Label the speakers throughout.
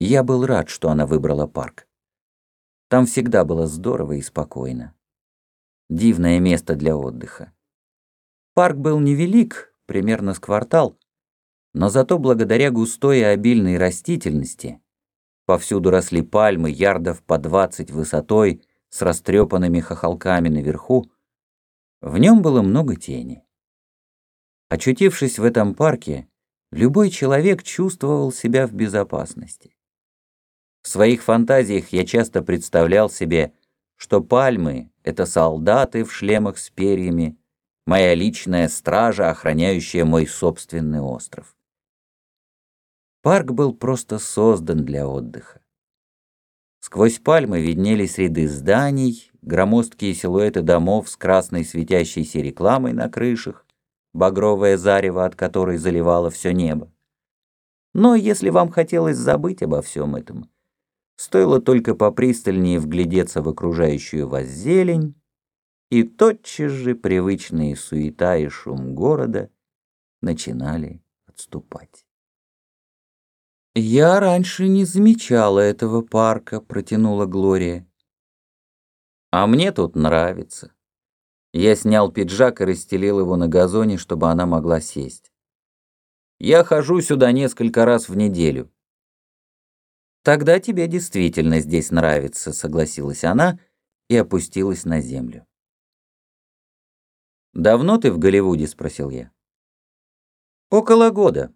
Speaker 1: Я был рад, что она выбрала парк. Там всегда было здорово и спокойно. Дивное место для отдыха. Парк был невелик, примерно с квартал, но зато благодаря густой и обильной растительности повсюду росли пальмы ярдов по 20 высотой с растрепанными хохолками наверху, в нем было много тени. Очутившись в этом парке, любой человек чувствовал себя в безопасности. В своих фантазиях я часто представлял себе, что пальмы — это солдаты в шлемах с перьями, моя личная стража, охраняющая мой собственный остров. Парк был просто создан для отдыха. Сквозь пальмы виднелись ряды зданий, громоздкие силуэты домов с красной светящейся рекламой на крышах, багровое зарево от которой заливало все небо. Но если вам хотелось забыть обо всем этом, стоило только попристальнее вглядеться в окружающую вас зелень, и тотчас же привычные суета и шум города начинали отступать. «Я раньше не замечала этого парка», — протянула Глория. «А мне тут нравится». Я снял пиджак и расстелил его на газоне, чтобы она могла сесть. «Я хожу сюда несколько раз в неделю». «Тогда тебе действительно здесь нравится», — согласилась она и опустилась на землю. «Давно ты в Голливуде?» — спросил я. «Около года.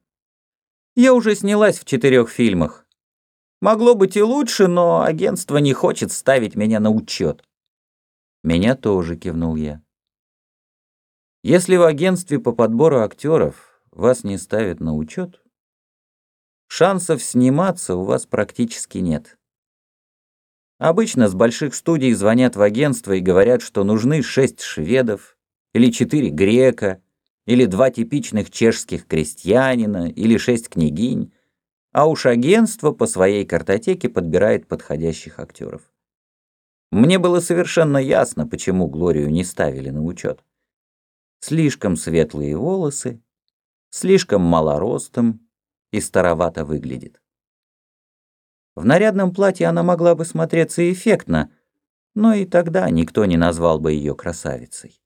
Speaker 1: Я уже снялась в четырех фильмах. Могло быть и лучше, но агентство не хочет ставить меня на учет. Меня тоже, кивнул я. Если в агентстве по подбору актеров вас не ставят на учет, шансов сниматься у вас практически нет. Обычно с больших студий звонят в агентство и говорят, что нужны шесть шведов или четыре грека, или два типичных чешских крестьянина, или шесть княгинь, а уж агентство по своей картотеке подбирает подходящих актеров. Мне было совершенно ясно, почему Глорию не ставили на учет. Слишком светлые волосы, слишком малоростом и старовато выглядит. В нарядном платье она могла бы смотреться эффектно, но и тогда никто не назвал бы ее красавицей.